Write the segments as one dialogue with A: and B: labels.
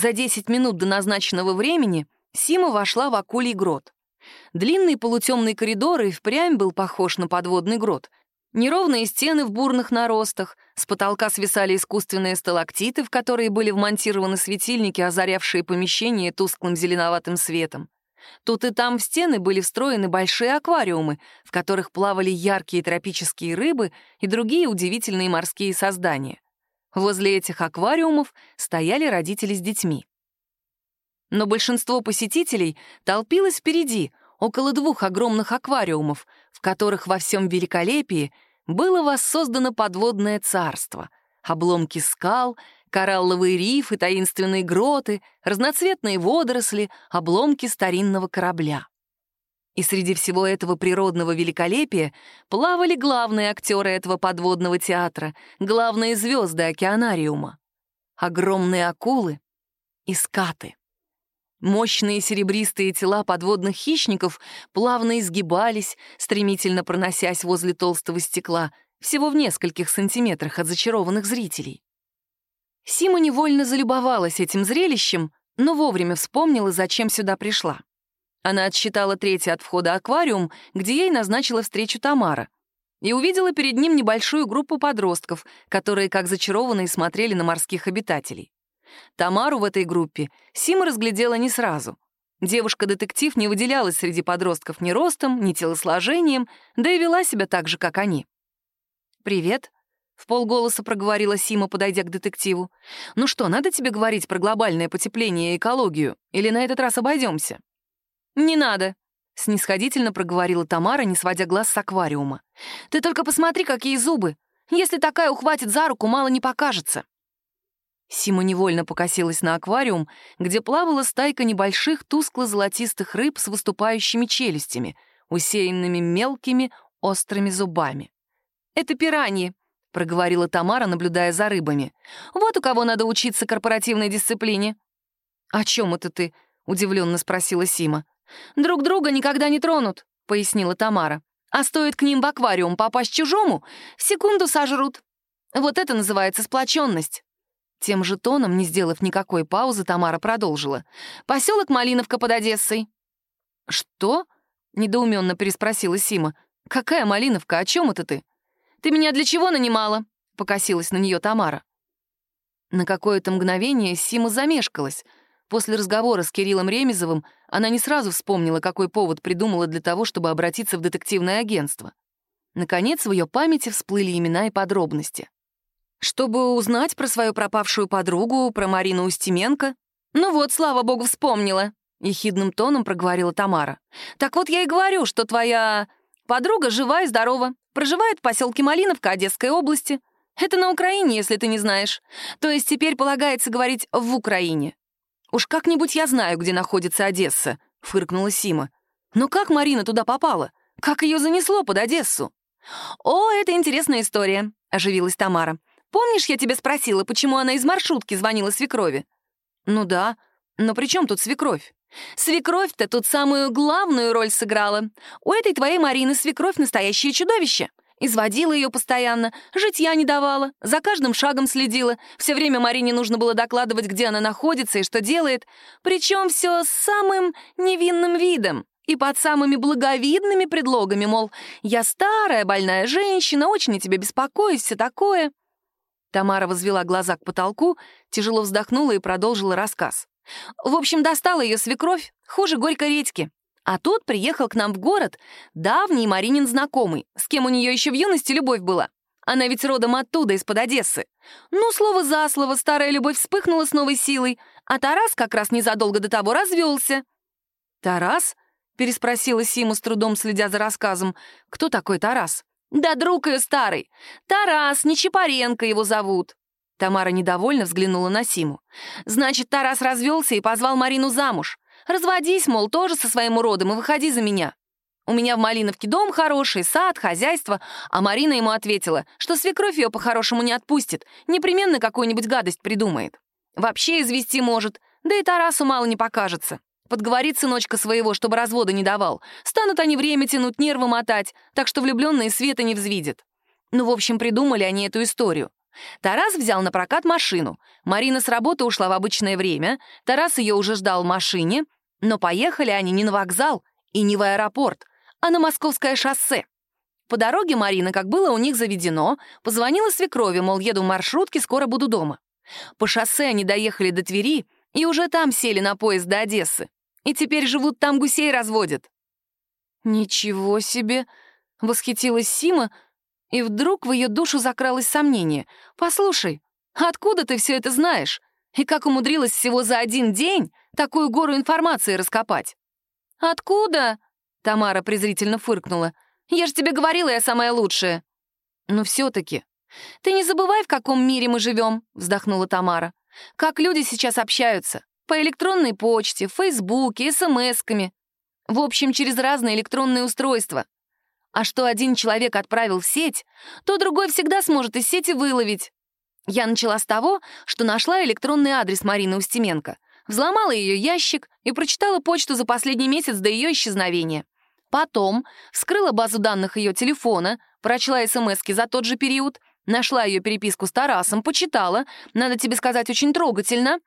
A: За 10 минут до назначенного времени Сима вошла в акулий грот. Длинный полутемный коридор и впрямь был похож на подводный грот. Неровные стены в бурных наростах, с потолка свисали искусственные сталактиты, в которые были вмонтированы светильники, озарявшие помещение тусклым зеленоватым светом. Тут и там в стены были встроены большие аквариумы, в которых плавали яркие тропические рыбы и другие удивительные морские создания. Возле этих аквариумов стояли родители с детьми. Но большинство посетителей толпилось впереди, около двух огромных аквариумов, в которых во всем великолепии было воссоздано подводное царство. Обломки скал, коралловые рифы, таинственные гроты, разноцветные водоросли, обломки старинного корабля. И среди всего этого природного великолепия плавали главные актеры этого подводного театра, главные звезды океанариума. Огромные акулы и скаты. Мощные серебристые тела подводных хищников плавно изгибались, стремительно проносясь возле толстого стекла, всего в нескольких сантиметрах от зачарованных зрителей. Сима невольно залюбовалась этим зрелищем, но вовремя вспомнила, зачем сюда пришла. Она отсчитала третий от входа аквариум, где ей назначила встречу Тамара, и увидела перед ним небольшую группу подростков, которые, как зачарованные, смотрели на морских обитателей. Тамару в этой группе Сима разглядела не сразу. Девушка-детектив не выделялась среди подростков ни ростом, ни телосложением, да и вела себя так же, как они. «Привет», — в полголоса проговорила Сима, подойдя к детективу. «Ну что, надо тебе говорить про глобальное потепление и экологию? Или на этот раз обойдемся? «Не надо», — снисходительно проговорила Тамара, не сводя глаз с аквариума. «Ты только посмотри, какие зубы! Если такая ухватит за руку, мало не покажется». Сима невольно покосилась на аквариум, где плавала стайка небольших тускло-золотистых рыб с выступающими челюстями, усеянными мелкими острыми зубами. «Это пираньи», — проговорила Тамара, наблюдая за рыбами. «Вот у кого надо учиться корпоративной дисциплине». «О чем это ты?» — удивленно спросила Сима. «Друг друга никогда не тронут», — пояснила Тамара. «А стоит к ним в аквариум попасть чужому, секунду сожрут. Вот это называется сплоченность». Тем же тоном, не сделав никакой паузы, Тамара продолжила. «Поселок Малиновка под Одессой». «Что?» — недоуменно переспросила Сима. «Какая Малиновка? О чем это ты?» «Ты меня для чего нанимала?» — покосилась на нее Тамара. На какое-то мгновение Сима замешкалась. После разговора с Кириллом Ремезовым она не сразу вспомнила, какой повод придумала для того, чтобы обратиться в детективное агентство. Наконец, в ее памяти всплыли имена и подробности. Чтобы узнать про свою пропавшую подругу, про Марину Устименко? Ну вот, слава богу, вспомнила, — ехидным тоном проговорила Тамара. Так вот я и говорю, что твоя подруга жива и здорова, проживает в поселке Малиновка Одесской области. Это на Украине, если ты не знаешь. То есть теперь полагается говорить «в Украине». «Уж как-нибудь я знаю, где находится Одесса», — фыркнула Сима. «Но как Марина туда попала? Как ее занесло под Одессу?» «О, это интересная история», — оживилась Тамара. Помнишь, я тебя спросила, почему она из маршрутки звонила свекрови?» «Ну да, но при чем тут свекровь?» «Свекровь-то тут самую главную роль сыграла. У этой твоей Марины свекровь настоящее чудовище. Изводила ее постоянно, житья не давала, за каждым шагом следила. Все время Марине нужно было докладывать, где она находится и что делает. Причем все с самым невинным видом и под самыми благовидными предлогами, мол, я старая, больная женщина, очень о тебе беспокоюсь, все такое. Тамара возвела глаза к потолку, тяжело вздохнула и продолжила рассказ. В общем, достала ее свекровь, хуже горькой редьки. А тут приехал к нам в город давний Маринин знакомый, с кем у нее еще в юности любовь была. Она ведь родом оттуда, из-под Одессы. Ну, слово за слово, старая любовь вспыхнула с новой силой, а Тарас как раз незадолго до того развелся. «Тарас?» — переспросила Сима с трудом, следя за рассказом. «Кто такой Тарас?» «Да друг ее старый. Тарас, Нечапаренко его зовут». Тамара недовольно взглянула на Симу. «Значит, Тарас развелся и позвал Марину замуж. Разводись, мол, тоже со своим уродом и выходи за меня. У меня в Малиновке дом хороший, сад, хозяйство, а Марина ему ответила, что свекровь ее по-хорошему не отпустит, непременно какую-нибудь гадость придумает. Вообще извести может, да и Тарасу мало не покажется. Подговорит сыночка своего, чтобы развода не давал. Станут они время тянуть, нервы мотать, так что влюбленные света не взвидят. Ну, в общем, придумали они эту историю. Тарас взял на прокат машину. Марина с работы ушла в обычное время. Тарас ее уже ждал в машине. Но поехали они не на вокзал и не в аэропорт, а на Московское шоссе. По дороге Марина, как было у них заведено, позвонила свекрови, мол, еду в маршрутке, скоро буду дома. По шоссе они доехали до Твери и уже там сели на поезд до Одессы. И теперь живут там, гусей разводят. «Ничего себе!» — восхитилась Сима, и вдруг в ее душу закралось сомнение. «Послушай, откуда ты все это знаешь? И как умудрилась всего за один день такую гору информации раскопать?» «Откуда?» — Тамара презрительно фыркнула. «Я же тебе говорила, я самая лучшая». «Но все-таки...» «Ты не забывай, в каком мире мы живем», — вздохнула Тамара. «Как люди сейчас общаются. По электронной почте, Фейсбуке, СМСками. В общем, через разные электронные устройства. А что один человек отправил в сеть, то другой всегда сможет из сети выловить. Я начала с того, что нашла электронный адрес Марины Устименко, взломала ее ящик и прочитала почту за последний месяц до ее исчезновения. Потом вскрыла базу данных ее телефона, прочла смс за тот же период, нашла ее переписку с Тарасом, почитала, надо тебе сказать, очень трогательно.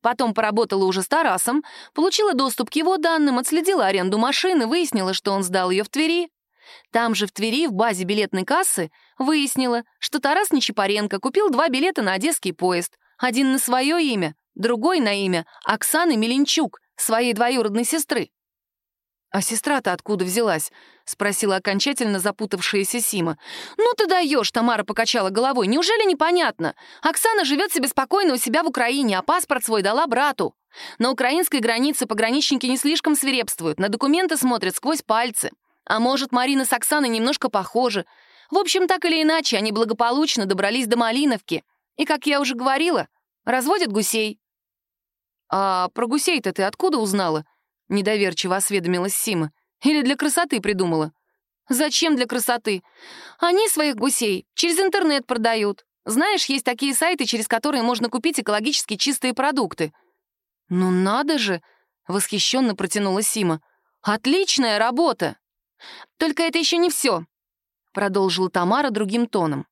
A: Потом поработала уже с Тарасом, получила доступ к его данным, отследила аренду машины, выяснила, что он сдал ее в Твери. Там же в Твери, в базе билетной кассы, выяснила, что Тарас Нечипаренко купил два билета на одесский поезд. Один на свое имя, другой на имя Оксаны Меленчук, своей двоюродной сестры. «А сестра-то откуда взялась?» — спросила окончательно запутавшаяся Сима. «Ну ты даешь!» — Тамара покачала головой. «Неужели непонятно? Оксана живет себе спокойно у себя в Украине, а паспорт свой дала брату. На украинской границе пограничники не слишком свирепствуют, на документы смотрят сквозь пальцы. А может, Марина с Оксаной немножко похожи. В общем, так или иначе, они благополучно добрались до Малиновки. И, как я уже говорила, разводят гусей. «А про гусей-то ты откуда узнала?» — недоверчиво осведомилась Сима. «Или для красоты придумала?» «Зачем для красоты? Они своих гусей через интернет продают. Знаешь, есть такие сайты, через которые можно купить экологически чистые продукты». «Ну надо же!» — восхищенно протянула Сима. «Отличная работа!» «Только это еще не все», — продолжила Тамара другим тоном.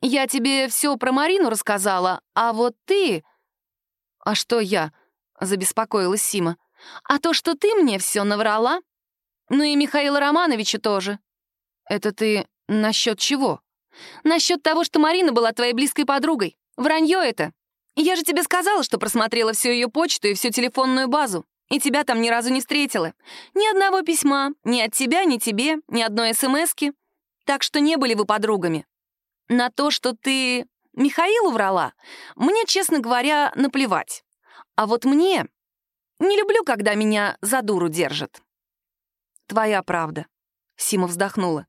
A: «Я тебе все про Марину рассказала, а вот ты...» «А что я?» — забеспокоилась Сима. «А то, что ты мне все наврала. Ну и Михаила Романовича тоже». «Это ты насчет чего?» «Насчет того, что Марина была твоей близкой подругой. Вранье это. Я же тебе сказала, что просмотрела всю ее почту и всю телефонную базу. И тебя там ни разу не встретила. Ни одного письма, ни от тебя, ни тебе, ни одной смски. Так что не были вы подругами. На то, что ты Михаилу врала, мне, честно говоря, наплевать. А вот мне не люблю, когда меня за дуру держат. Твоя правда. Сима вздохнула.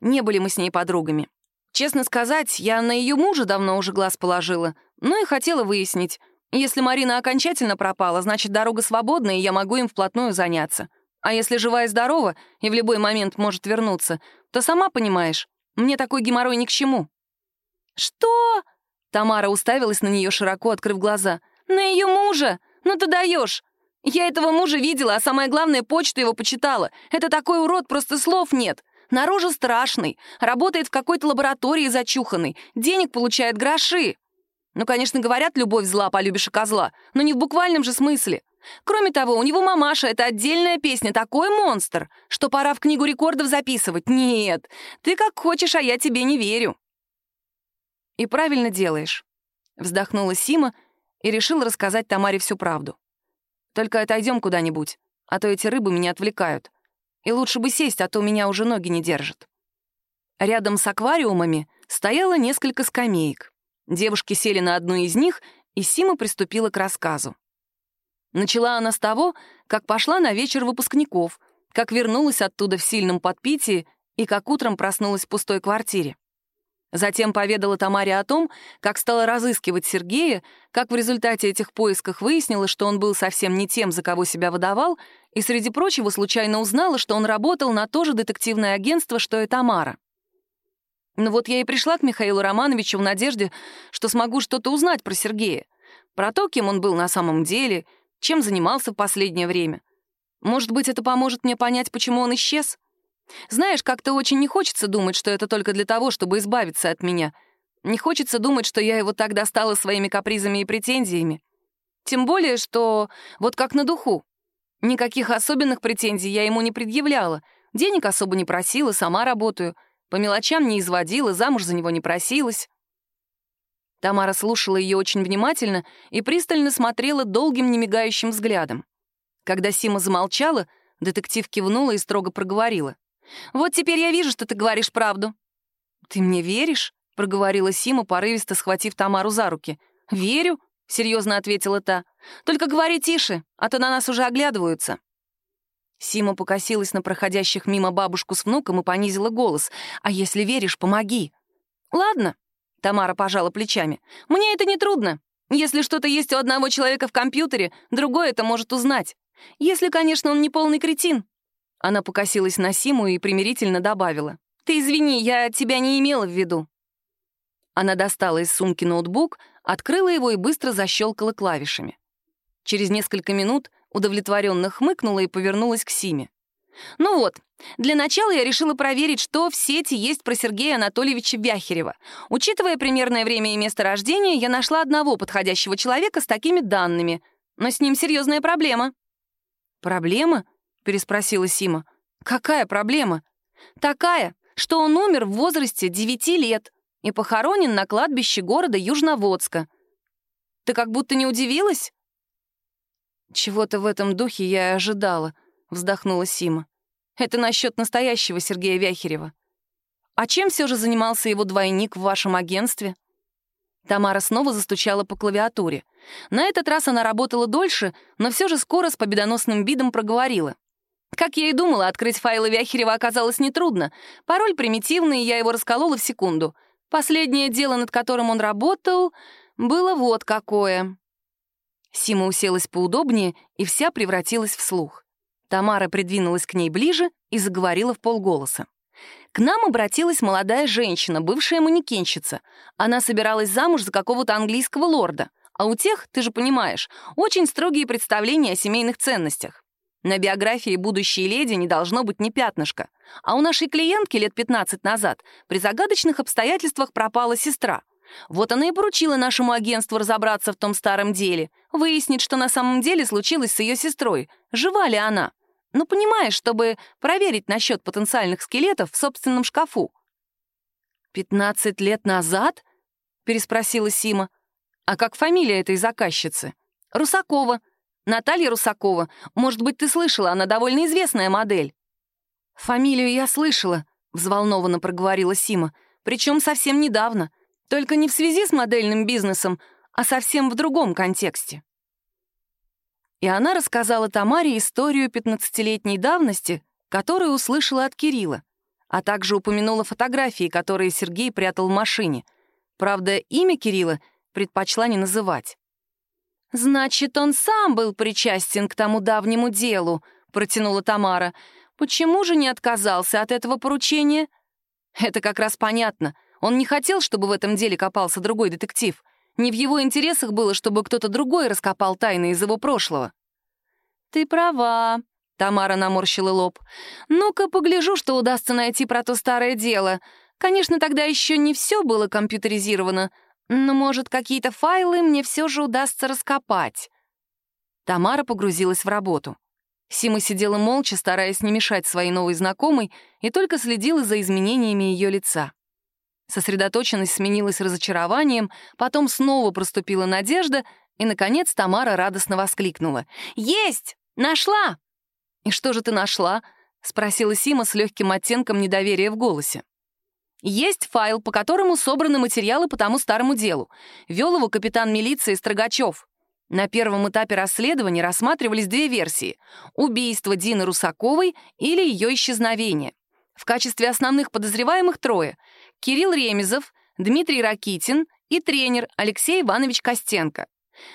A: Не были мы с ней подругами. Честно сказать, я на ее мужа давно уже глаз положила, но и хотела выяснить, если Марина окончательно пропала, значит, дорога свободна, и я могу им вплотную заняться. А если жива и здорова, и в любой момент может вернуться, то сама понимаешь, мне такой геморрой ни к чему». «Что?» Тамара уставилась на нее широко, открыв глаза. «На ее мужа? Ну ты даешь! Я этого мужа видела, а самое главное, почту его почитала. Это такой урод, просто слов нет. Наружу страшный, работает в какой-то лаборатории зачуханный, денег получает гроши. Ну, конечно, говорят, любовь зла, полюбишь и козла, но не в буквальном же смысле. Кроме того, у него мамаша — это отдельная песня, такой монстр, что пора в книгу рекордов записывать. Нет, ты как хочешь, а я тебе не верю. И правильно делаешь. Вздохнула Сима и решила рассказать Тамаре всю правду. Только отойдем куда-нибудь, а то эти рыбы меня отвлекают. И лучше бы сесть, а то меня уже ноги не держат. Рядом с аквариумами стояло несколько скамеек. Девушки сели на одну из них, и Сима приступила к рассказу. Начала она с того, как пошла на вечер выпускников, как вернулась оттуда в сильном подпитии и как утром проснулась в пустой квартире. Затем поведала Тамаре о том, как стала разыскивать Сергея, как в результате этих поисков выяснила, что он был совсем не тем, за кого себя выдавал, и, среди прочего, случайно узнала, что он работал на то же детективное агентство, что и Тамара. Ну вот я и пришла к Михаилу Романовичу в надежде, что смогу что-то узнать про Сергея. Про то, кем он был на самом деле, чем занимался в последнее время. Может быть, это поможет мне понять, почему он исчез? Знаешь, как-то очень не хочется думать, что это только для того, чтобы избавиться от меня. Не хочется думать, что я его так достала своими капризами и претензиями. Тем более, что вот как на духу. Никаких особенных претензий я ему не предъявляла. Денег особо не просила, сама работаю. По мелочам не изводила, замуж за него не просилась. Тамара слушала ее очень внимательно и пристально смотрела долгим немигающим взглядом. Когда Сима замолчала, детектив кивнула и строго проговорила. «Вот теперь я вижу, что ты говоришь правду». «Ты мне веришь?» — проговорила Сима, порывисто схватив Тамару за руки. «Верю», — серьезно ответила та. «Только говори тише, а то на нас уже оглядываются». Сима покосилась на проходящих мимо бабушку с внуком и понизила голос. «А если веришь, помоги». «Ладно», — Тамара пожала плечами. «Мне это не трудно. Если что-то есть у одного человека в компьютере, другой это может узнать. Если, конечно, он не полный кретин». Она покосилась на Симу и примирительно добавила. «Ты извини, я тебя не имела в виду». Она достала из сумки ноутбук, открыла его и быстро защелкала клавишами. Через несколько минут удовлетворенно хмыкнула и повернулась к Симе. «Ну вот, для начала я решила проверить, что в сети есть про Сергея Анатольевича Вяхерева. Учитывая примерное время и место рождения, я нашла одного подходящего человека с такими данными. Но с ним серьезная проблема». «Проблема?» — переспросила Сима. «Какая проблема?» «Такая, что он умер в возрасте 9 лет и похоронен на кладбище города Южноводска. Ты как будто не удивилась?» «Чего-то в этом духе я и ожидала», — вздохнула Сима. «Это насчет настоящего Сергея Вяхерева. А чем все же занимался его двойник в вашем агентстве?» Тамара снова застучала по клавиатуре. На этот раз она работала дольше, но все же скоро с победоносным видом проговорила. Как я и думала, открыть файлы Вяхерева оказалось нетрудно. Пароль примитивный, я его расколола в секунду. Последнее дело, над которым он работал, было вот какое. Сима уселась поудобнее и вся превратилась в слух. Тамара придвинулась к ней ближе и заговорила в полголоса. К нам обратилась молодая женщина, бывшая манекенщица. Она собиралась замуж за какого-то английского лорда. А у тех, ты же понимаешь, очень строгие представления о семейных ценностях. На биографии будущей леди не должно быть ни пятнышка. А у нашей клиентки лет 15 назад при загадочных обстоятельствах пропала сестра. Вот она и поручила нашему агентству разобраться в том старом деле, выяснить, что на самом деле случилось с ее сестрой, жива ли она. Ну, понимаешь, чтобы проверить насчет потенциальных скелетов в собственном шкафу. «Пятнадцать лет назад?» — переспросила Сима. «А как фамилия этой заказчицы?» «Русакова», Наталья Русакова. Может быть, ты слышала, она довольно известная модель». «Фамилию я слышала», — взволнованно проговорила Сима. «Причем совсем недавно. Только не в связи с модельным бизнесом, а совсем в другом контексте». И она рассказала Тамаре историю пятнадцатилетней давности, которую услышала от Кирилла, а также упомянула фотографии, которые Сергей прятал в машине. Правда, имя Кирилла предпочла не называть. «Значит, он сам был причастен к тому давнему делу», — протянула Тамара. «Почему же не отказался от этого поручения?» «Это как раз понятно. Он не хотел, чтобы в этом деле копался другой детектив. Не в его интересах было, чтобы кто-то другой раскопал тайны из его прошлого». «Ты права», — Тамара наморщила лоб. «Ну-ка, погляжу, что удастся найти про то старое дело. Конечно, тогда еще не все было компьютеризировано, но, может, какие-то файлы мне все же удастся раскопать. Тамара погрузилась в работу. Сима сидела молча, стараясь не мешать своей новой знакомой, и только следила за изменениями ее лица. Сосредоточенность сменилась разочарованием, потом снова проступила надежда, и, наконец, Тамара радостно воскликнула. «Есть! Нашла!» «И что же ты нашла?» — спросила Сима с легким оттенком недоверия в голосе. Есть файл, по которому собраны материалы по тому старому делу. Вел его капитан милиции Строгачев. На первом этапе расследования рассматривались две версии — убийство Дины Русаковой или ее исчезновение. В качестве основных подозреваемых трое — Кирилл Ремезов, Дмитрий Ракитин и тренер Алексей Иванович Костенко.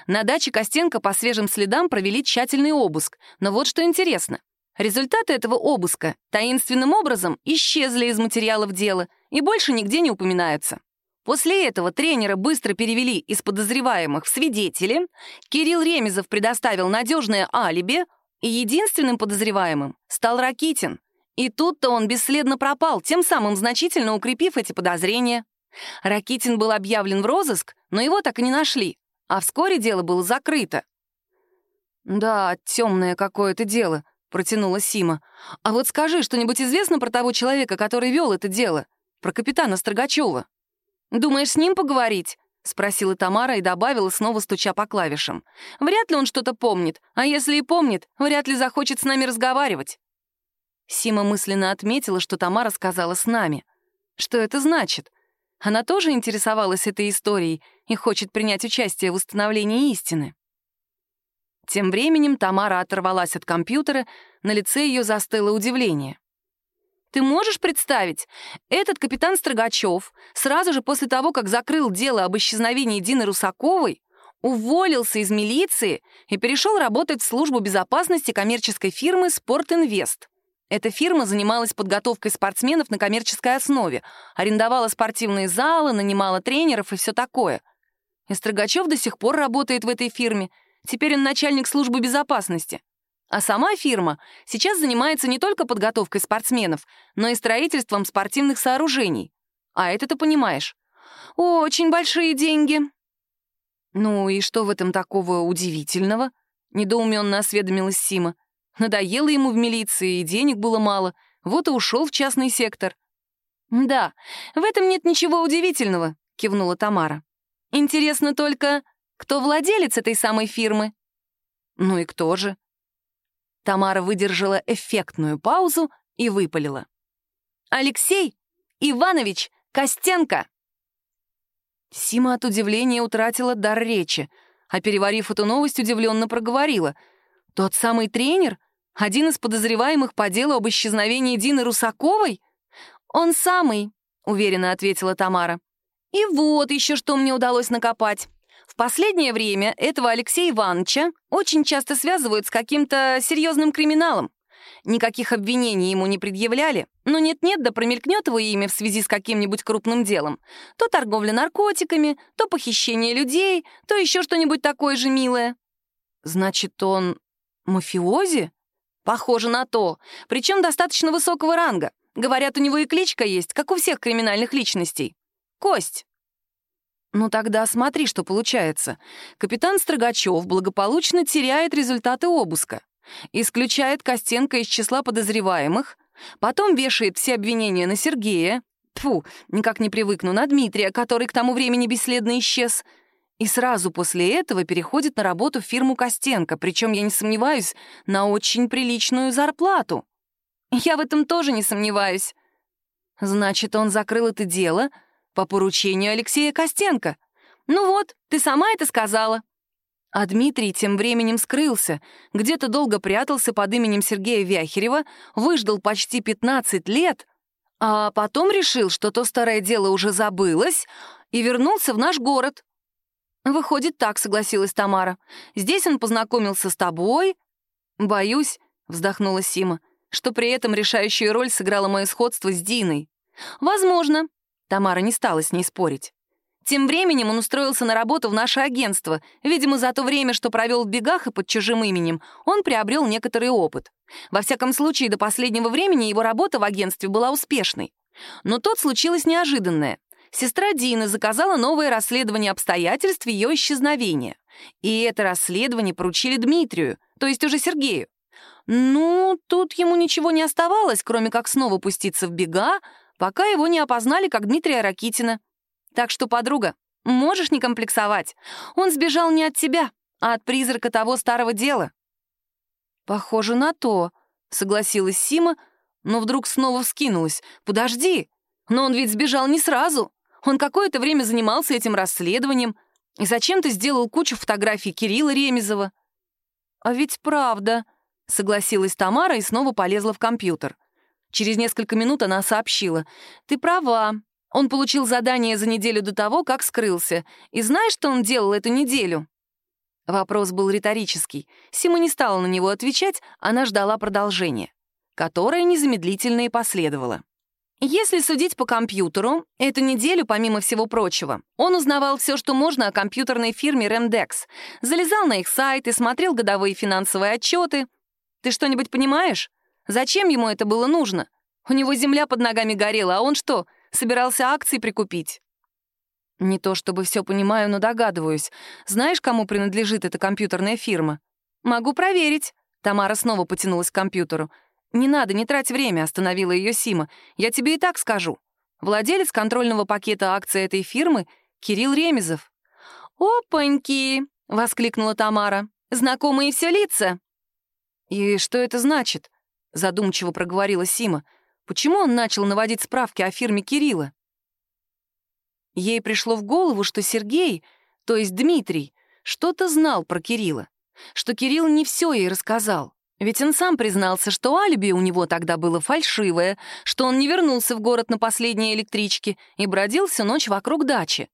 A: На даче Костенко по свежим следам провели тщательный обыск, но вот что интересно. Результаты этого обыска таинственным образом исчезли из материалов дела и больше нигде не упоминаются. После этого тренера быстро перевели из подозреваемых в свидетели, Кирилл Ремезов предоставил надежное алиби, и единственным подозреваемым стал Ракитин. И тут-то он бесследно пропал, тем самым значительно укрепив эти подозрения. Ракитин был объявлен в розыск, но его так и не нашли, а вскоре дело было закрыто. «Да, темное какое-то дело», — протянула Сима. «А вот скажи, что-нибудь известно про того человека, который вел это дело? Про капитана Строгачева?» «Думаешь, с ним поговорить?» — спросила Тамара и добавила, снова стуча по клавишам. «Вряд ли он что-то помнит, а если и помнит, вряд ли захочет с нами разговаривать». Сима мысленно отметила, что Тамара сказала «с нами». Что это значит? Она тоже интересовалась этой историей и хочет принять участие в установлении истины. Тем временем Тамара оторвалась от компьютера, на лице ее застыло удивление. «Ты можешь представить, этот капитан Строгачев сразу же после того, как закрыл дело об исчезновении Дины Русаковой, уволился из милиции и перешел работать в службу безопасности коммерческой фирмы «Спортинвест». Эта фирма занималась подготовкой спортсменов на коммерческой основе, арендовала спортивные залы, нанимала тренеров и все такое. И Строгачев до сих пор работает в этой фирме. Теперь он начальник службы безопасности. А сама фирма сейчас занимается не только подготовкой спортсменов, но и строительством спортивных сооружений. А это ты понимаешь. Очень большие деньги. Ну и что в этом такого удивительного? Недоуменно осведомилась Сима. Надоело ему в милиции, и денег было мало, вот и ушел в частный сектор. «Да, в этом нет ничего удивительного», — кивнула Тамара. «Интересно только, кто владелец этой самой фирмы?» «Ну и кто же?» Тамара выдержала эффектную паузу и выпалила. «Алексей Иванович Костенко!» Сима от удивления утратила дар речи, а, переварив эту новость, удивленно проговорила. «Тот самый тренер, один из подозреваемых по делу об исчезновении Дины Русаковой? Он самый, уверенно ответила Тамара. И вот еще что мне удалось накопать. Последнее время этого Алексея Ивановича очень часто связывают с каким-то серьезным криминалом. Никаких обвинений ему не предъявляли, но нет-нет, да промелькнет его имя в связи с каким-нибудь крупным делом. То торговля наркотиками, то похищение людей, то еще что-нибудь такое же милое. Значит, он мафиози? Похоже на то. Причем достаточно высокого ранга. Говорят, у него и кличка есть, как у всех криминальных личностей. Кость. Ну тогда смотри, что получается. Капитан Строгачев благополучно теряет результаты обыска, исключает Костенко из числа подозреваемых, потом вешает все обвинения на Сергея, Тфу, никак не привыкну, на Дмитрия, который к тому времени бесследно исчез — и сразу после этого переходит на работу в фирму Костенко, причем, я не сомневаюсь, на очень приличную зарплату. Я в этом тоже не сомневаюсь. Значит, он закрыл это дело по поручению Алексея Костенко. Ну вот, ты сама это сказала. А Дмитрий тем временем скрылся, где-то долго прятался под именем Сергея Вяхерева, выждал почти 15 лет, а потом решил, что то старое дело уже забылось, и вернулся в наш город. «Выходит, так», — согласилась Тамара. «Здесь он познакомился с тобой?» «Боюсь», — вздохнула Сима, «что при этом решающую роль сыграло мое сходство с Диной». «Возможно», — Тамара не стала с ней спорить. Тем временем он устроился на работу в наше агентство. Видимо, за то время, что провел в бегах и под чужим именем, он приобрел некоторый опыт. Во всяком случае, до последнего времени его работа в агентстве была успешной. Но тут случилось неожиданное сестра Дины заказала новое расследование обстоятельств ее исчезновения. И это расследование поручили Дмитрию, то есть уже Сергею. Ну, тут ему ничего не оставалось, кроме как снова пуститься в бега, пока его не опознали как Дмитрия Ракитина. Так что, подруга, можешь не комплексовать. Он сбежал не от тебя, а от призрака того старого дела. Похоже на то, согласилась Сима, но вдруг снова вскинулась. Подожди, но он ведь сбежал не сразу. Он какое-то время занимался этим расследованием и зачем-то сделал кучу фотографий Кирилла Ремезова. «А ведь правда», — согласилась Тамара и снова полезла в компьютер. Через несколько минут она сообщила. «Ты права. Он получил задание за неделю до того, как скрылся. И знаешь, что он делал эту неделю?» Вопрос был риторический. Сима не стала на него отвечать, она ждала продолжения, которое незамедлительно и последовало. Если судить по компьютеру, эту неделю, помимо всего прочего, он узнавал все, что можно о компьютерной фирме Remdex, залезал на их сайт и смотрел годовые финансовые отчеты. Ты что-нибудь понимаешь? Зачем ему это было нужно? У него земля под ногами горела, а он что, собирался акции прикупить? Не то чтобы все понимаю, но догадываюсь. Знаешь, кому принадлежит эта компьютерная фирма? Могу проверить. Тамара снова потянулась к компьютеру. «Не надо, не трать время», — остановила ее Сима. «Я тебе и так скажу. Владелец контрольного пакета акций этой фирмы — Кирилл Ремезов». «Опаньки!» — воскликнула Тамара. «Знакомые все лица». «И что это значит?» — задумчиво проговорила Сима. «Почему он начал наводить справки о фирме Кирилла?» Ей пришло в голову, что Сергей, то есть Дмитрий, что-то знал про Кирилла, что Кирилл не все ей рассказал. Ведь он сам признался, что алиби у него тогда было фальшивое, что он не вернулся в город на последней электричке и бродил всю ночь вокруг дачи.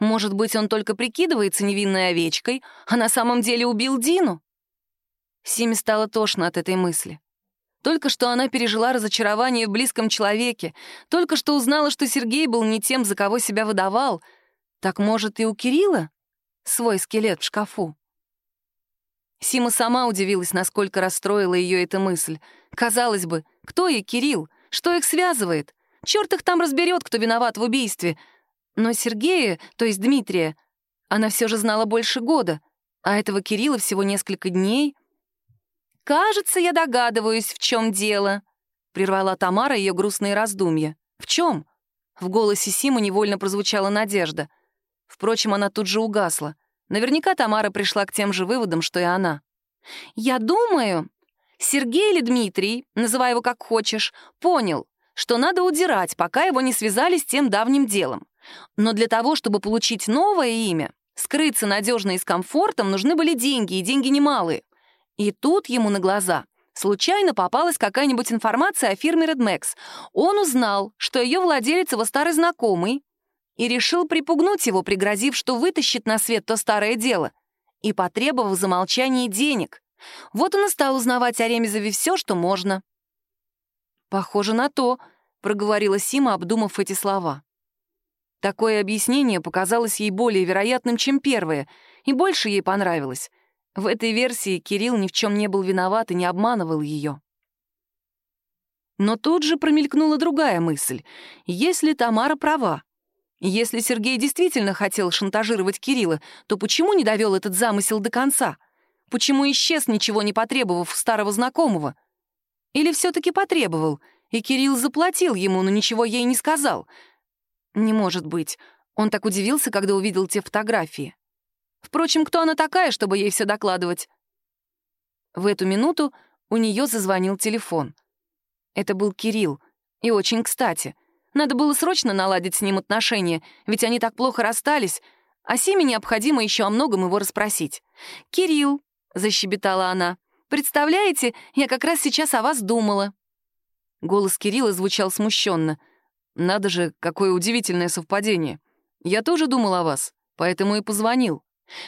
A: Может быть, он только прикидывается невинной овечкой, а на самом деле убил Дину? Симе стало тошно от этой мысли. Только что она пережила разочарование в близком человеке, только что узнала, что Сергей был не тем, за кого себя выдавал. Так может, и у Кирилла свой скелет в шкафу? Сима сама удивилась, насколько расстроила ее эта мысль. Казалось бы, кто ей Кирилл? Что их связывает? Черт их там разберет, кто виноват в убийстве. Но Сергея, то есть Дмитрия, она все же знала больше года, а этого Кирилла всего несколько дней. «Кажется, я догадываюсь, в чем дело», — прервала Тамара ее грустные раздумья. «В чем?» В голосе Симы невольно прозвучала надежда. Впрочем, она тут же угасла. Наверняка Тамара пришла к тем же выводам, что и она. «Я думаю, Сергей или Дмитрий, называй его как хочешь, понял, что надо удирать, пока его не связали с тем давним делом. Но для того, чтобы получить новое имя, скрыться надежно и с комфортом, нужны были деньги, и деньги немалые. И тут ему на глаза случайно попалась какая-нибудь информация о фирме Redmax. Он узнал, что ее владелец его старый знакомый, и решил припугнуть его, пригрозив, что вытащит на свет то старое дело, и потребовав за молчание денег. Вот он и стал узнавать о Ремезове все, что можно. «Похоже на то», — проговорила Сима, обдумав эти слова. Такое объяснение показалось ей более вероятным, чем первое, и больше ей понравилось. В этой версии Кирилл ни в чем не был виноват и не обманывал ее. Но тут же промелькнула другая мысль. Если Тамара права, если Сергей действительно хотел шантажировать Кирилла, то почему не довел этот замысел до конца? Почему исчез, ничего не потребовав старого знакомого? Или все-таки потребовал, и Кирилл заплатил ему, но ничего ей не сказал? Не может быть. Он так удивился, когда увидел те фотографии. Впрочем, кто она такая, чтобы ей все докладывать? В эту минуту у нее зазвонил телефон. Это был Кирилл, и очень кстати — надо было срочно наладить с ним отношения, ведь они так плохо расстались, а Симе необходимо еще о многом его расспросить. «Кирилл», — защебетала она, — «представляете, я как раз сейчас о вас думала». Голос Кирилла звучал смущенно. «Надо же, какое удивительное совпадение. Я тоже думал о вас, поэтому и позвонил.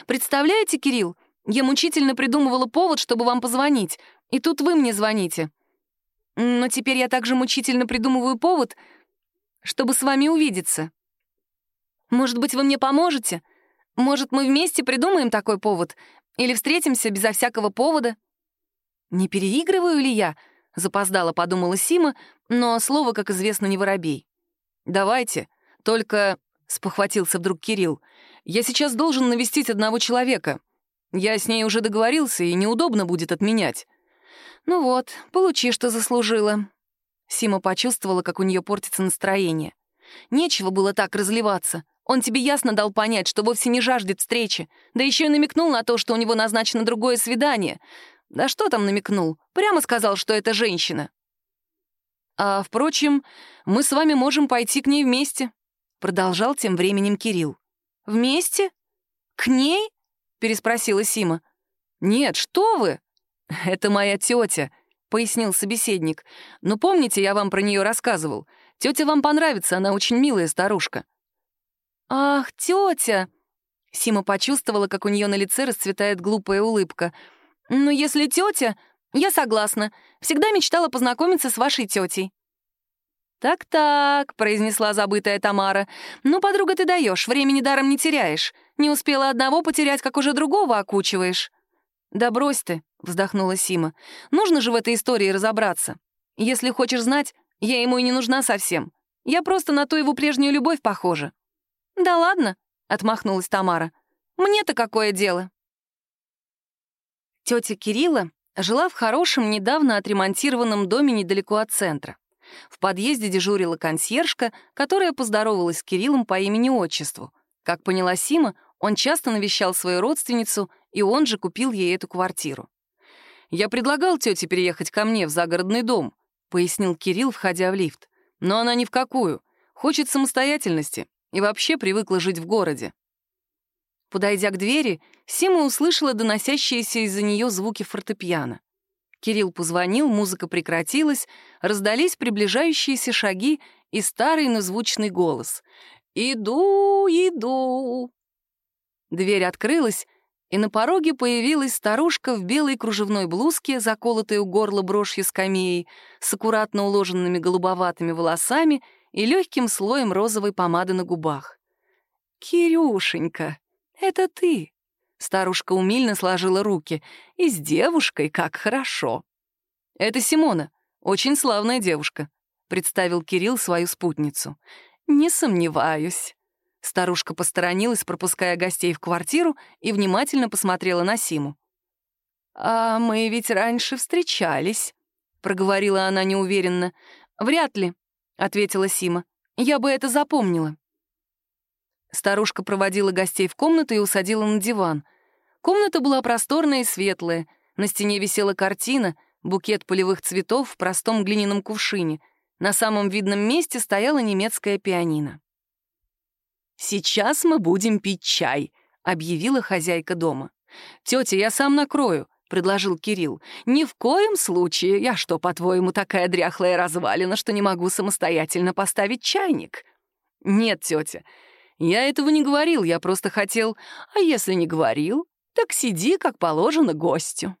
A: Представляете, Кирилл, я мучительно придумывала повод, чтобы вам позвонить, и тут вы мне звоните. Но теперь я также мучительно придумываю повод, чтобы с вами увидеться. Может быть, вы мне поможете? Может, мы вместе придумаем такой повод? Или встретимся безо всякого повода? Не переигрываю ли я? Запоздала, подумала Сима, но слово, как известно, не воробей. Давайте, только... Спохватился вдруг Кирилл. «Я сейчас должен навестить одного человека. Я с ней уже договорился, и неудобно будет отменять». «Ну вот, получи, что заслужила», Сима почувствовала, как у нее портится настроение. Нечего было так разливаться. Он тебе ясно дал понять, что вовсе не жаждет встречи, да еще и намекнул на то, что у него назначено другое свидание. Да что там намекнул? Прямо сказал, что это женщина. А, впрочем, мы с вами можем пойти к ней вместе, продолжал тем временем Кирилл. Вместе? К ней? переспросила Сима. Нет, что вы? Это моя тетя, пояснил собеседник. «Но помните, я вам про нее рассказывал? Тетя вам понравится, она очень милая старушка». «Ах, тетя!» Сима почувствовала, как у нее на лице расцветает глупая улыбка. «Ну, если тетя, я согласна. Всегда мечтала познакомиться с вашей тетей». «Так-так», — произнесла забытая Тамара. «Ну, подруга, ты даешь, времени даром не теряешь. Не успела одного потерять, как уже другого окучиваешь». «Да брось ты», — вздохнула Сима. «Нужно же в этой истории разобраться. Если хочешь знать, я ему и не нужна совсем. Я просто на ту его прежнюю любовь похожа». «Да ладно», — отмахнулась Тамара. «Мне-то какое дело?» Тетя Кирилла жила в хорошем, недавно отремонтированном доме недалеко от центра. В подъезде дежурила консьержка, которая поздоровалась с Кириллом по имени-отчеству. Как поняла Сима, он часто навещал свою родственницу, и он же купил ей эту квартиру. «Я предлагал тете переехать ко мне в загородный дом», — пояснил Кирилл, входя в лифт. «Но она ни в какую. Хочет самостоятельности и вообще привыкла жить в городе». Подойдя к двери, Сима услышала доносящиеся из-за нее звуки фортепиано. Кирилл позвонил, музыка прекратилась, раздались приближающиеся шаги и старый, но звучный голос. «Иду, иду!» Дверь открылась, и на пороге появилась старушка в белой кружевной блузке, заколотой у горла брошью скамеей, с аккуратно уложенными голубоватыми волосами и легким слоем розовой помады на губах. «Кирюшенька, это ты!» Старушка умильно сложила руки. «И с девушкой как хорошо!» «Это Симона, очень славная девушка», — представил Кирилл свою спутницу. «Не сомневаюсь». Старушка посторонилась, пропуская гостей в квартиру, и внимательно посмотрела на Симу. «А мы ведь раньше встречались», — проговорила она неуверенно. «Вряд ли», — ответила Сима. «Я бы это запомнила». Старушка проводила гостей в комнату и усадила на диван. Комната была просторная и светлая. На стене висела картина, букет полевых цветов в простом глиняном кувшине. На самом видном месте стояла немецкая пианино. «Сейчас мы будем пить чай», — объявила хозяйка дома. «Тетя, я сам накрою», — предложил Кирилл. «Ни в коем случае. Я что, по-твоему, такая дряхлая развалина, что не могу самостоятельно поставить чайник?» «Нет, тетя, я этого не говорил, я просто хотел... А если не говорил, так сиди, как положено, гостю».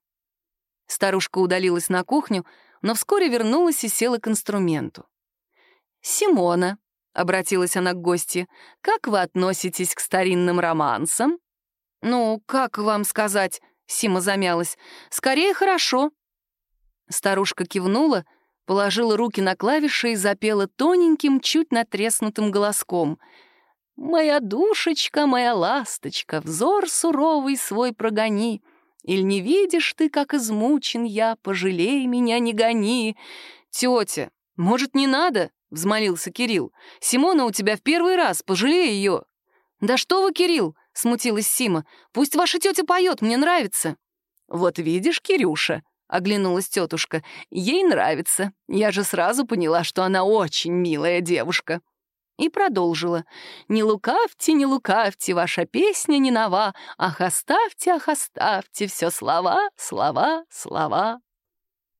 A: Старушка удалилась на кухню, но вскоре вернулась и села к инструменту. «Симона», — обратилась она к гости, — «как вы относитесь к старинным романсам?» «Ну, как вам сказать?» — Сима замялась. «Скорее хорошо». Старушка кивнула, положила руки на клавиши и запела тоненьким, чуть натреснутым голоском — Моя душечка, моя ласточка, взор суровый свой прогони. Иль не видишь ты, как измучен я, пожалей меня, не гони. Тетя, может, не надо? Взмолился Кирилл. Симона у тебя в первый раз, пожалей ее. Да что вы, Кирилл, смутилась Сима. Пусть ваша тетя поет, мне нравится. Вот видишь, Кирюша, оглянулась тетушка. Ей нравится. Я же сразу поняла, что она очень милая девушка. И продолжила. «Не лукавьте, не лукавьте, ваша песня не нова, ах, оставьте, ах, оставьте, все слова, слова, слова».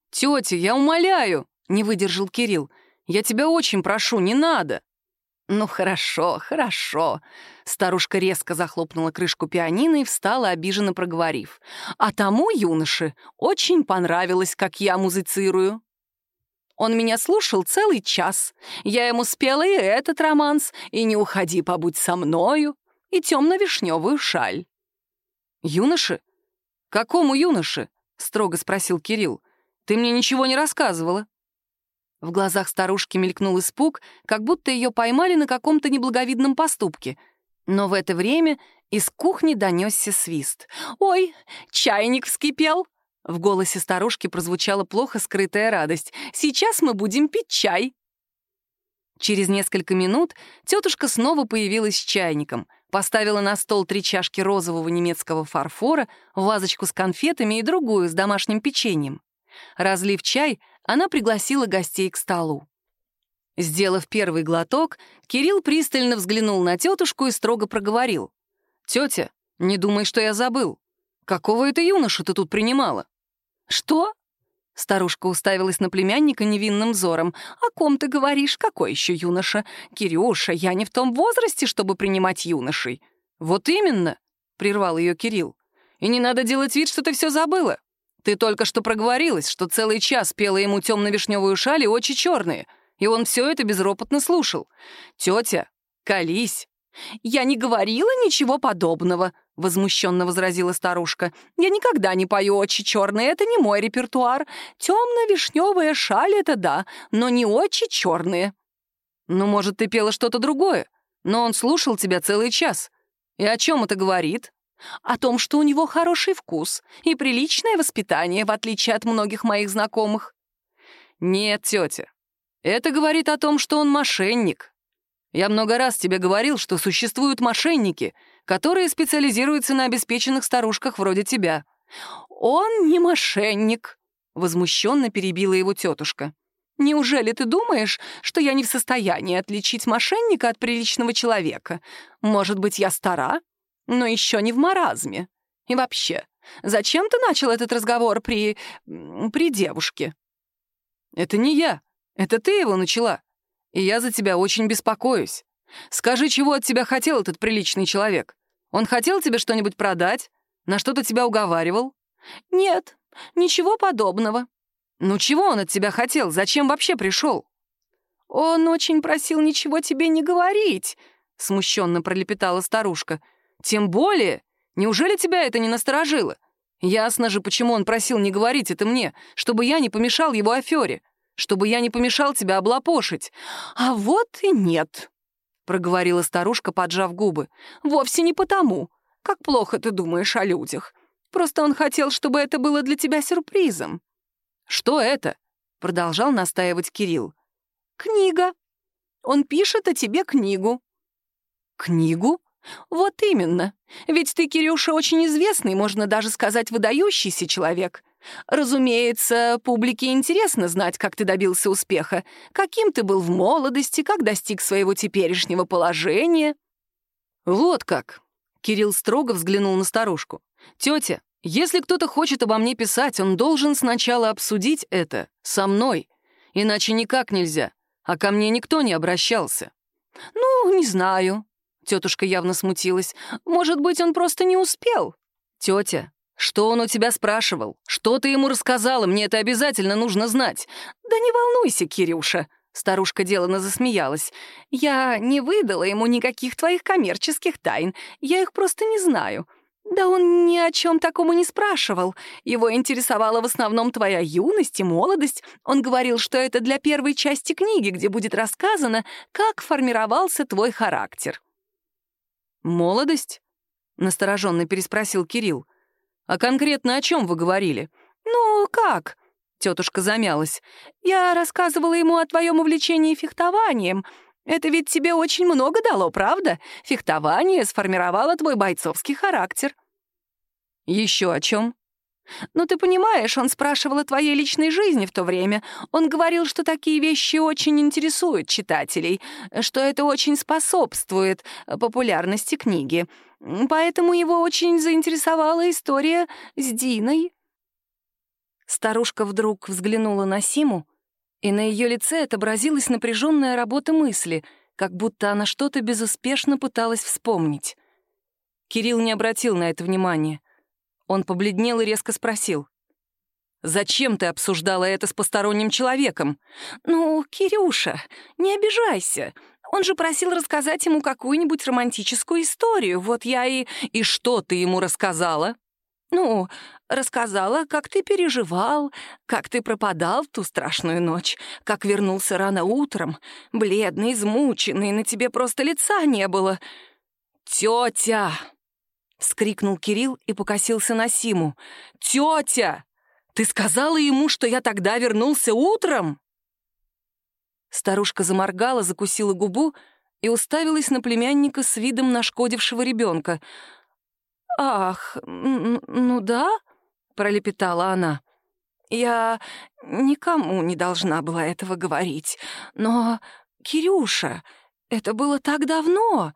A: «Тетя, я умоляю!» — не выдержал Кирилл. «Я тебя очень прошу, не надо!» «Ну хорошо, хорошо», — старушка резко захлопнула крышку пианино и встала, обиженно проговорив. «А тому юноше очень понравилось, как я музицирую». Он меня слушал целый час. Я ему спела и этот романс, и «Не уходи, побудь со мною», и темно-вишневую шаль. «Юноше? Какому юноше?» — строго спросил Кирилл. «Ты мне ничего не рассказывала». В глазах старушки мелькнул испуг, как будто ее поймали на каком-то неблаговидном поступке. Но в это время из кухни донесся свист. «Ой, чайник вскипел!» В голосе старушки прозвучала плохо скрытая радость. «Сейчас мы будем пить чай». Через несколько минут тетушка снова появилась с чайником, поставила на стол три чашки розового немецкого фарфора, вазочку с конфетами и другую с домашним печеньем. Разлив чай, она пригласила гостей к столу. Сделав первый глоток, Кирилл пристально взглянул на тетушку и строго проговорил. «Тетя, не думай, что я забыл. Какого это юноша ты тут принимала?» «Что?» Старушка уставилась на племянника невинным взором. «О ком ты говоришь? Какой еще юноша? Кирюша, я не в том возрасте, чтобы принимать юношей». «Вот именно!» — прервал ее Кирилл. «И не надо делать вид, что ты все забыла. Ты только что проговорилась, что целый час пела ему темно-вишневую шаль и очи черные, и он все это безропотно слушал. Тетя, колись!» «Я не говорила ничего подобного», — возмущенно возразила старушка. «Я никогда не пою очи черные, это не мой репертуар. Темно-вишневая шаль — это да, но не очи черные». «Ну, может, ты пела что-то другое? Но он слушал тебя целый час. И о чем это говорит? О том, что у него хороший вкус и приличное воспитание, в отличие от многих моих знакомых. Нет, тетя, это говорит о том, что он мошенник. Я много раз тебе говорил, что существуют мошенники, которые специализируются на обеспеченных старушках вроде тебя. Он не мошенник, возмущенно перебила его тетушка. Неужели ты думаешь, что я не в состоянии отличить мошенника от приличного человека? Может быть, я стара, но еще не в маразме. И вообще, зачем ты начал этот разговор при... при девушке? Это не я. Это ты его начала. И я за тебя очень беспокоюсь. Скажи, чего от тебя хотел этот приличный человек? Он хотел тебе что-нибудь продать? На что-то тебя уговаривал? Нет, ничего подобного. Ну чего он от тебя хотел? Зачем вообще пришел? Он очень просил ничего тебе не говорить, смущенно пролепетала старушка. Тем более, неужели тебя это не насторожило? Ясно же, почему он просил не говорить это мне, чтобы я не помешал его афере, чтобы я не помешал тебя облапошить. А вот и нет, — проговорила старушка, поджав губы. «Вовсе не потому. Как плохо ты думаешь о людях. Просто он хотел, чтобы это было для тебя сюрпризом». «Что это?» — продолжал настаивать Кирилл. «Книга. Он пишет о тебе книгу». «Книгу?» «Вот именно. Ведь ты, Кирюша, очень известный, можно даже сказать, выдающийся человек. Разумеется, публике интересно знать, как ты добился успеха, каким ты был в молодости, как достиг своего теперешнего положения». «Вот как!» — Кирилл строго взглянул на старушку. «Тетя, если кто-то хочет обо мне писать, он должен сначала обсудить это со мной, иначе никак нельзя, а ко мне никто не обращался». «Ну, не знаю», Тетушка явно смутилась. «Может быть, он просто не успел?» «Тетя, что он у тебя спрашивал? Что ты ему рассказала? Мне это обязательно нужно знать». «Да не волнуйся, Кирюша», — старушка делано засмеялась. «Я не выдала ему никаких твоих коммерческих тайн. Я их просто не знаю. Да он ни о чем такому не спрашивал. Его интересовала в основном твоя юность и молодость. Он говорил, что это для первой части книги, где будет рассказано, как формировался твой характер». «Молодость?» — настороженно переспросил Кирилл. «А конкретно о чем вы говорили?» «Ну, как?» — тетушка замялась. «Я рассказывала ему о твоем увлечении фехтованием. Это ведь тебе очень много дало, правда? Фехтование сформировало твой бойцовский характер». «Еще о чем?» «Ну, ты понимаешь, он спрашивал о твоей личной жизни в то время. Он говорил, что такие вещи очень интересуют читателей, что это очень способствует популярности книги. Поэтому его очень заинтересовала история с Диной». Старушка вдруг взглянула на Симу, и на ее лице отобразилась напряженная работа мысли, как будто она что-то безуспешно пыталась вспомнить. Кирилл не обратил на это внимания. Он побледнел и резко спросил. «Зачем ты обсуждала это с посторонним человеком?» «Ну, Кирюша, не обижайся. Он же просил рассказать ему какую-нибудь романтическую историю. Вот я и... И что ты ему рассказала?» «Ну, рассказала, как ты переживал, как ты пропадал в ту страшную ночь, как вернулся рано утром, бледный, измученный, на тебе просто лица не было». «Тетя!» Вскрикнул Кирилл и покосился на Симу. «Тетя! Ты сказала ему, что я тогда вернулся утром?» Старушка заморгала, закусила губу и уставилась на племянника с видом нашкодившего ребенка. «Ах, ну да?» — пролепетала она. «Я никому не должна была этого говорить. Но, Кирюша, это было так давно.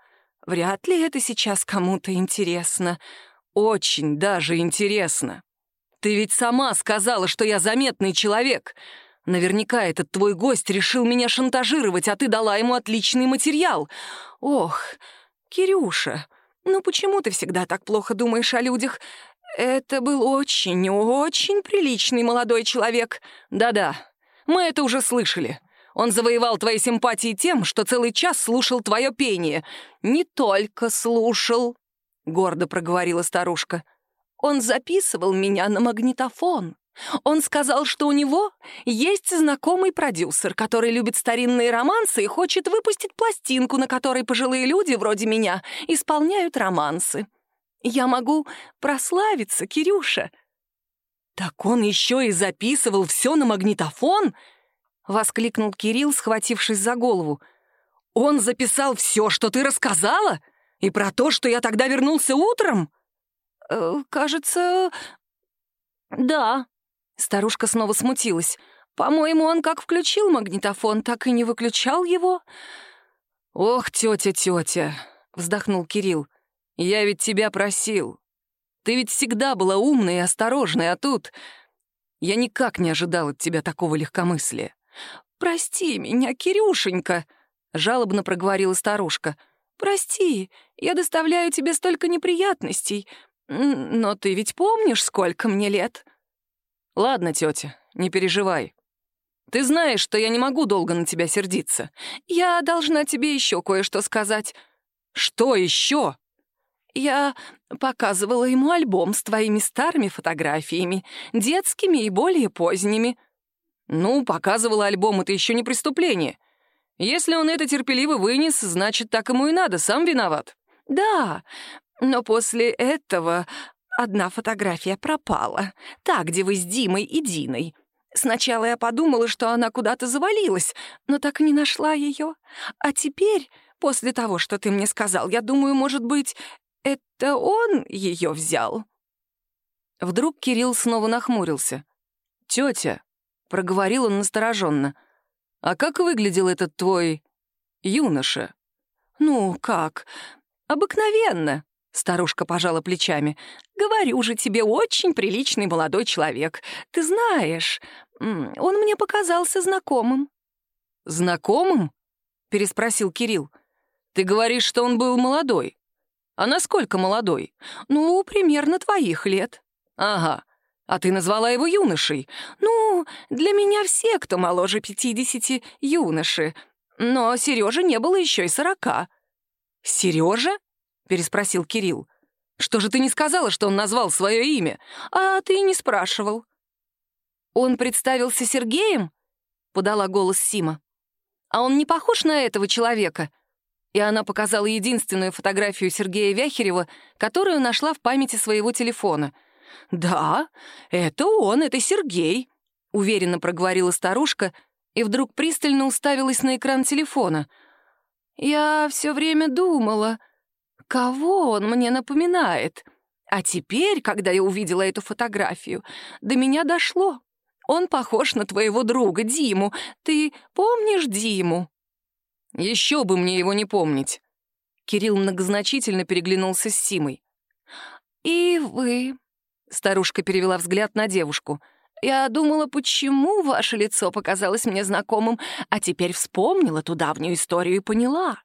A: Вряд ли это сейчас кому-то интересно. Очень даже интересно. Ты ведь сама сказала, что я заметный человек. Наверняка этот твой гость решил меня шантажировать, а ты дала ему отличный материал. Ох, Кирюша, ну почему ты всегда так плохо думаешь о людях? Это был очень, очень приличный молодой человек. Да-да, мы это уже слышали. Он завоевал твои симпатии тем, что целый час слушал твое пение. Не только слушал, — гордо проговорила старушка. Он записывал меня на магнитофон. Он сказал, что у него есть знакомый продюсер, который любит старинные романсы и хочет выпустить пластинку, на которой пожилые люди, вроде меня, исполняют романсы. Я могу прославиться, Кирюша. «Так он еще и записывал все на магнитофон?» — воскликнул Кирилл, схватившись за голову. «Он записал все, что ты рассказала? И про то, что я тогда вернулся утром?» э, «Кажется, да», Старушка снова смутилась. «По-моему, он как включил магнитофон, так и не выключал его». «Ох, тетя, тетя», — вздохнул Кирилл, — «я ведь тебя просил. Ты ведь всегда была умной и осторожной, а тут... Я никак не ожидал от тебя такого легкомыслия». «Прости меня, Кирюшенька», — жалобно проговорила старушка. «Прости, я доставляю тебе столько неприятностей, но ты ведь помнишь, сколько мне лет?» «Ладно, тетя, не переживай. Ты знаешь, что я не могу долго на тебя сердиться. Я должна тебе еще кое-что сказать». «Что еще?» Я показывала ему альбом с твоими старыми фотографиями, детскими и более поздними. Ну, показывала альбом — это еще не преступление. Если он это терпеливо вынес, значит, так ему и надо, сам виноват. Да, но после этого Одна фотография пропала. Та, где вы с Димой и Диной. Сначала я подумала, что она куда-то завалилась, но так и не нашла ее. А теперь, после того, что ты мне сказал, я думаю, может быть, это он ее взял. Вдруг Кирилл снова нахмурился. «Тетя», — проговорил он настороженно, — «а как выглядел этот твой юноша?» «Ну, как? Обыкновенно. Старушка пожала плечами. «Говорю же тебе, очень приличный молодой человек. Ты знаешь, он мне показался знакомым». «Знакомым?» — переспросил Кирилл. «Ты говоришь, что он был молодой. А насколько молодой? Ну, примерно твоих лет». «Ага. А ты назвала его юношей. Ну, для меня все, кто моложе пятидесяти, юноши. Но Сережа не было еще и сорока». «Сережа?» — переспросил Кирилл. «Что же ты не сказала, что он назвал свое имя? А ты не спрашивал». «Он представился Сергеем?» — подала голос Сима. «А он не похож на этого человека?» И она показала единственную фотографию Сергея Вяхерева, которую нашла в памяти своего телефона. «Да, это он, это Сергей», — уверенно проговорила старушка и вдруг пристально уставилась на экран телефона. «Я все время думала», Кого он мне напоминает? А теперь, когда я увидела эту фотографию, до меня дошло. Он похож на твоего друга Диму. Ты помнишь Диму?» «Еще бы мне его не помнить». Кирилл многозначительно переглянулся с Симой. «И вы...» — старушка перевела взгляд на девушку. «Я думала, почему ваше лицо показалось мне знакомым, а теперь вспомнила ту давнюю историю и поняла.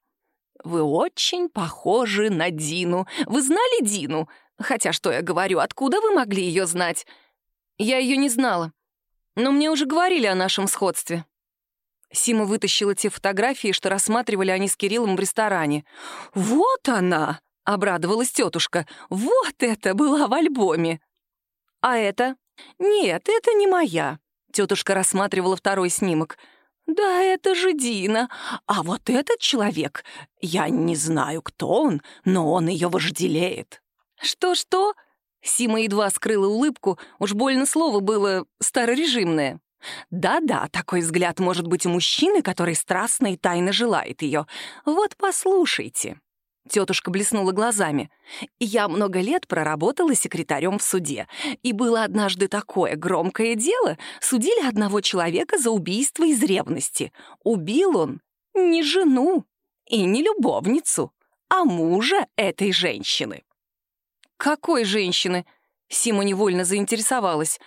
A: «Вы очень похожи на Дину. Вы знали Дину? Хотя что я говорю, откуда вы могли ее знать?» «Я ее не знала. Но мне уже говорили о нашем сходстве». Сима вытащила те фотографии, что рассматривали они с Кириллом в ресторане. «Вот она!» — обрадовалась тетушка. «Вот это была в альбоме!» «А это?» «Нет, это не моя». Тетушка рассматривала второй снимок. «Да это же Дина. А вот этот человек, я не знаю, кто он, но он ее вожделеет». «Что-что?» Сима едва скрыла улыбку, уж больно слово было старорежимное. «Да-да, такой взгляд может быть у мужчины, который страстно и тайно желает ее. Вот послушайте». Тетушка блеснула глазами. «Я много лет проработала секретарем в суде, и было однажды такое громкое дело. Судили одного человека за убийство из ревности. Убил он не жену и не любовницу, а мужа этой женщины». «Какой женщины?» Сима невольно заинтересовалась.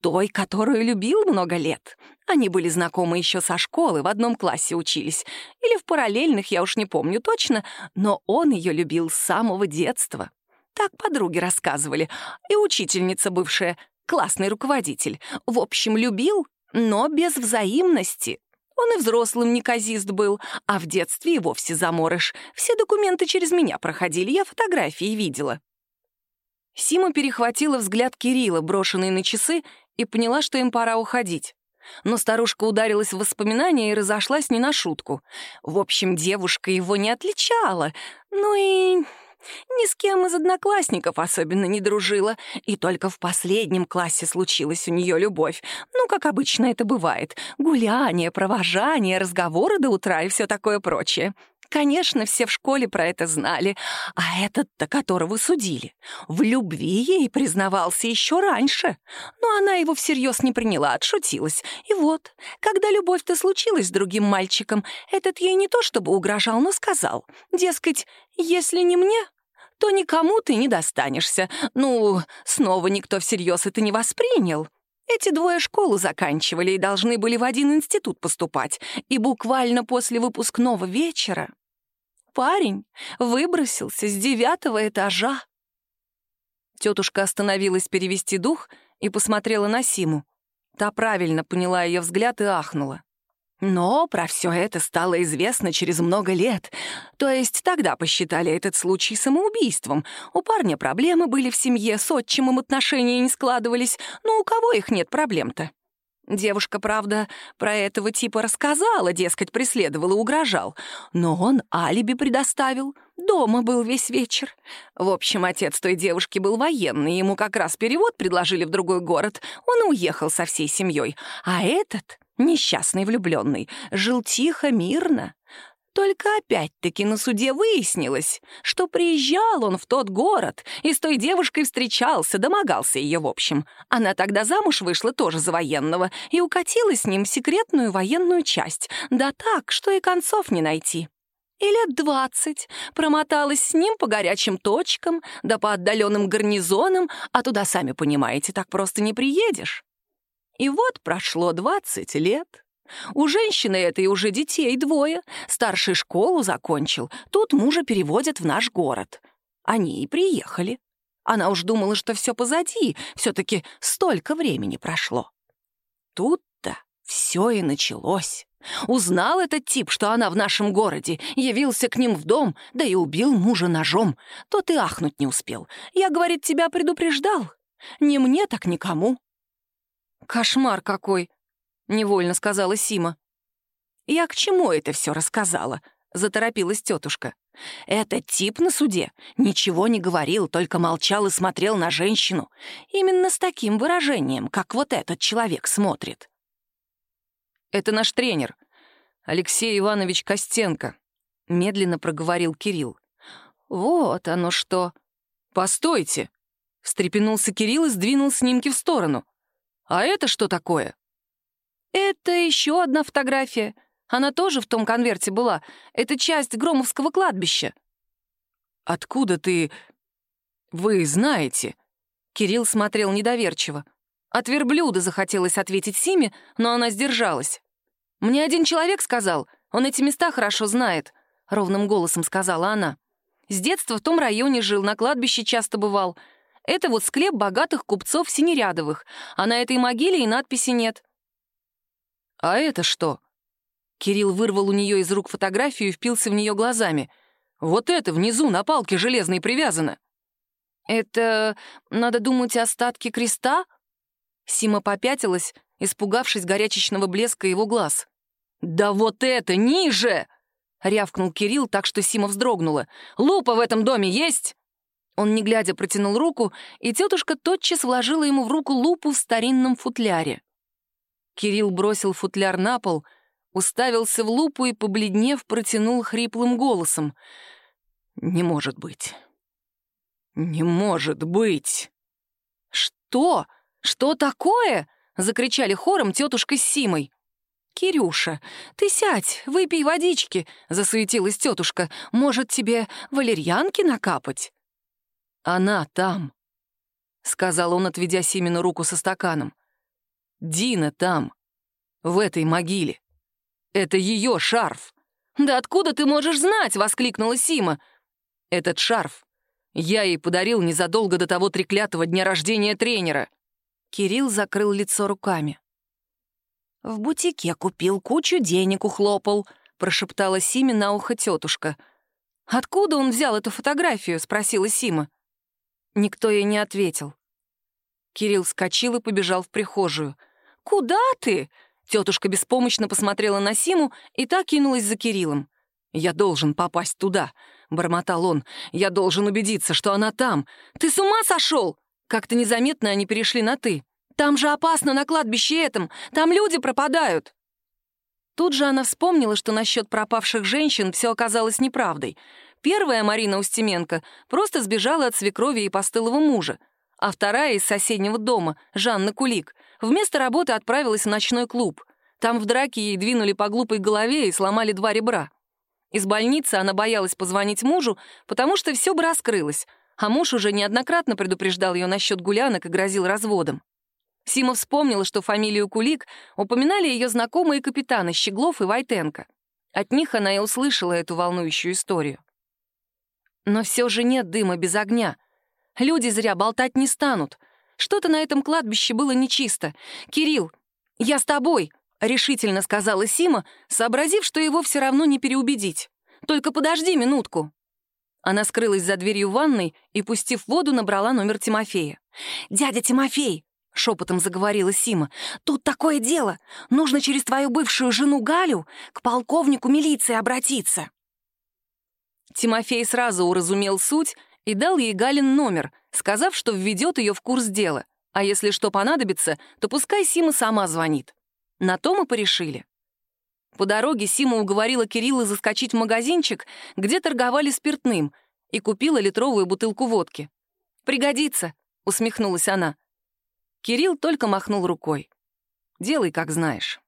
A: «Той, которую любил много лет. Они были знакомы еще со школы, в одном классе учились. Или в параллельных, я уж не помню точно, но он ее любил с самого детства. Так подруги рассказывали. И учительница бывшая, классный руководитель. В общем, любил, но без взаимности. Он и взрослым неказист был, а в детстве и вовсе заморыш. Все документы через меня проходили, я фотографии видела. Сима перехватила взгляд Кирилла, брошенный на часы, и поняла, что им пора уходить. Но старушка ударилась в воспоминания и разошлась не на шутку. В общем, девушка его не отличала. Ну и ни с кем из одноклассников особенно не дружила, и только в последнем классе случилась у нее любовь. Ну, как обычно это бывает. Гуляние, провожание, разговоры до утра и все такое прочее. Конечно, все в школе про это знали, а этот-то, которого судили, в любви ей признавался еще раньше. Но она его всерьез не приняла, отшутилась. И вот, когда любовь-то случилась с другим мальчиком, этот ей не то чтобы угрожал, но сказал, дескать, если не мне, то никому ты не достанешься. Ну, снова никто всерьез это не воспринял. Эти двое школу заканчивали и должны были в один институт поступать. И буквально после выпускного вечера парень выбросился с девятого этажа. Тетушка остановилась перевести дух и посмотрела на Симу. Та правильно поняла ее взгляд и ахнула. Но про все это стало известно через много лет. То есть тогда посчитали этот случай самоубийством. У парня проблемы были в семье, с отчимом отношения не складывались. Но у кого их нет проблем-то? Девушка, правда, про этого типа рассказала, дескать, преследовал и угрожал. Но он алиби предоставил. Дома был весь вечер. В общем, отец той девушки был военный, ему как раз перевод предложили в другой город. Он и уехал со всей семьей. А этот Несчастный влюбленный жил тихо, мирно. Только опять-таки на суде выяснилось, что приезжал он в тот город и с той девушкой встречался, домогался ее в общем. Она тогда замуж вышла тоже за военного и укатила с ним секретную военную часть, да так, что и концов не найти. И лет двадцать промоталась с ним по горячим точкам, да по отдаленным гарнизонам, а туда, сами понимаете, так просто не приедешь. И вот прошло 20 лет. У женщины этой уже детей двое. Старший школу закончил. Тут мужа переводят в наш город. Они и приехали. Она уж думала, что все позади. Все-таки столько времени прошло. Тут-то все и началось. Узнал этот тип, что она в нашем городе, явился к ним в дом, да и убил мужа ножом. Тот и ахнуть не успел. Я, говорит, тебя предупреждал. Не мне, так никому. «Кошмар какой!» — невольно сказала Сима. «Я к чему это все рассказала?» — заторопилась тетушка. «Этот тип на суде ничего не говорил, только молчал и смотрел на женщину. Именно с таким выражением, как вот этот человек смотрит». «Это наш тренер, Алексей Иванович Костенко», — медленно проговорил Кирилл. «Вот оно что!» «Постойте!» — встрепенулся Кирилл и сдвинул снимки в сторону. «А это что такое?» «Это еще одна фотография. Она тоже в том конверте была. Это часть Громовского кладбища». «Откуда ты...» «Вы знаете?» Кирилл смотрел недоверчиво. От верблюда захотелось ответить Симе, но она сдержалась. «Мне один человек сказал, он эти места хорошо знает», — ровным голосом сказала она. «С детства в том районе жил, на кладбище часто бывал. Это вот склеп богатых купцов Синерядовых, а на этой могиле и надписи нет. «А это что?» Кирилл вырвал у нее из рук фотографию и впился в нее глазами. «Вот это внизу на палке железной привязано!» «Это, надо думать, остатки креста?» Сима попятилась, испугавшись горячечного блеска его глаз. «Да вот это ниже!» — рявкнул Кирилл так, что Сима вздрогнула. «Лупа в этом доме есть?» Он, не глядя, протянул руку, и тетушка тотчас вложила ему в руку лупу в старинном футляре. Кирилл бросил футляр на пол, уставился в лупу и, побледнев, протянул хриплым голосом. «Не может быть! Не может быть!» «Что? Что такое?» — закричали хором тетушка с Симой. «Кирюша, ты сядь, выпей водички», — засуетилась тетушка. «Может, тебе валерьянки накапать?» Она там», — сказал он, отведя Симину руку со стаканом. «Дина там, в этой могиле. Это ее шарф». «Да откуда ты можешь знать?» — воскликнула Сима. «Этот шарф я ей подарил незадолго до того треклятого дня рождения тренера». Кирилл закрыл лицо руками. «В бутике купил, кучу денег ухлопал», — прошептала Симе на ухо тетушка. «Откуда он взял эту фотографию?» — спросила Сима. Никто ей не ответил. Кирилл вскочил и побежал в прихожую. «Куда ты?» Тетушка беспомощно посмотрела на Симу и так кинулась за Кириллом. «Я должен попасть туда», — бормотал он. «Я должен убедиться, что она там. Ты с ума сошел?» Как-то незаметно они перешли на «ты». «Там же опасно на кладбище этом. Там люди пропадают». Тут же она вспомнила, что насчет пропавших женщин все оказалось неправдой. Первая, Марина Устименко, просто сбежала от свекрови и постылого мужа, а вторая из соседнего дома, Жанна Кулик, вместо работы отправилась в ночной клуб. Там в драке ей двинули по глупой голове и сломали два ребра. Из больницы она боялась позвонить мужу, потому что все бы раскрылось, а муж уже неоднократно предупреждал ее насчет гулянок и грозил разводом. Сима вспомнила, что фамилию Кулик упоминали ее знакомые капитаны Щеглов и Войтенко. От них она и услышала эту волнующую историю. Но все же нет дыма без огня. Люди зря болтать не станут. Что-то на этом кладбище было нечисто. «Кирилл, я с тобой», — решительно сказала Сима, сообразив, что его все равно не переубедить. «Только подожди минутку». Она скрылась за дверью ванной и, пустив воду, набрала номер Тимофея. «Дядя Тимофей!» — шепотом заговорила Сима. «Тут такое дело. Нужно через твою бывшую жену Галю к полковнику милиции обратиться». Тимофей сразу уразумел суть и дал ей Галин номер, сказав, что введет ее в курс дела, а если что понадобится, то пускай Сима сама звонит. На то мы порешили. По дороге Сима уговорила Кирилла заскочить в магазинчик, где торговали спиртным, и купила литровую бутылку водки. «Пригодится», — усмехнулась она. Кирилл только махнул рукой. «Делай, как знаешь».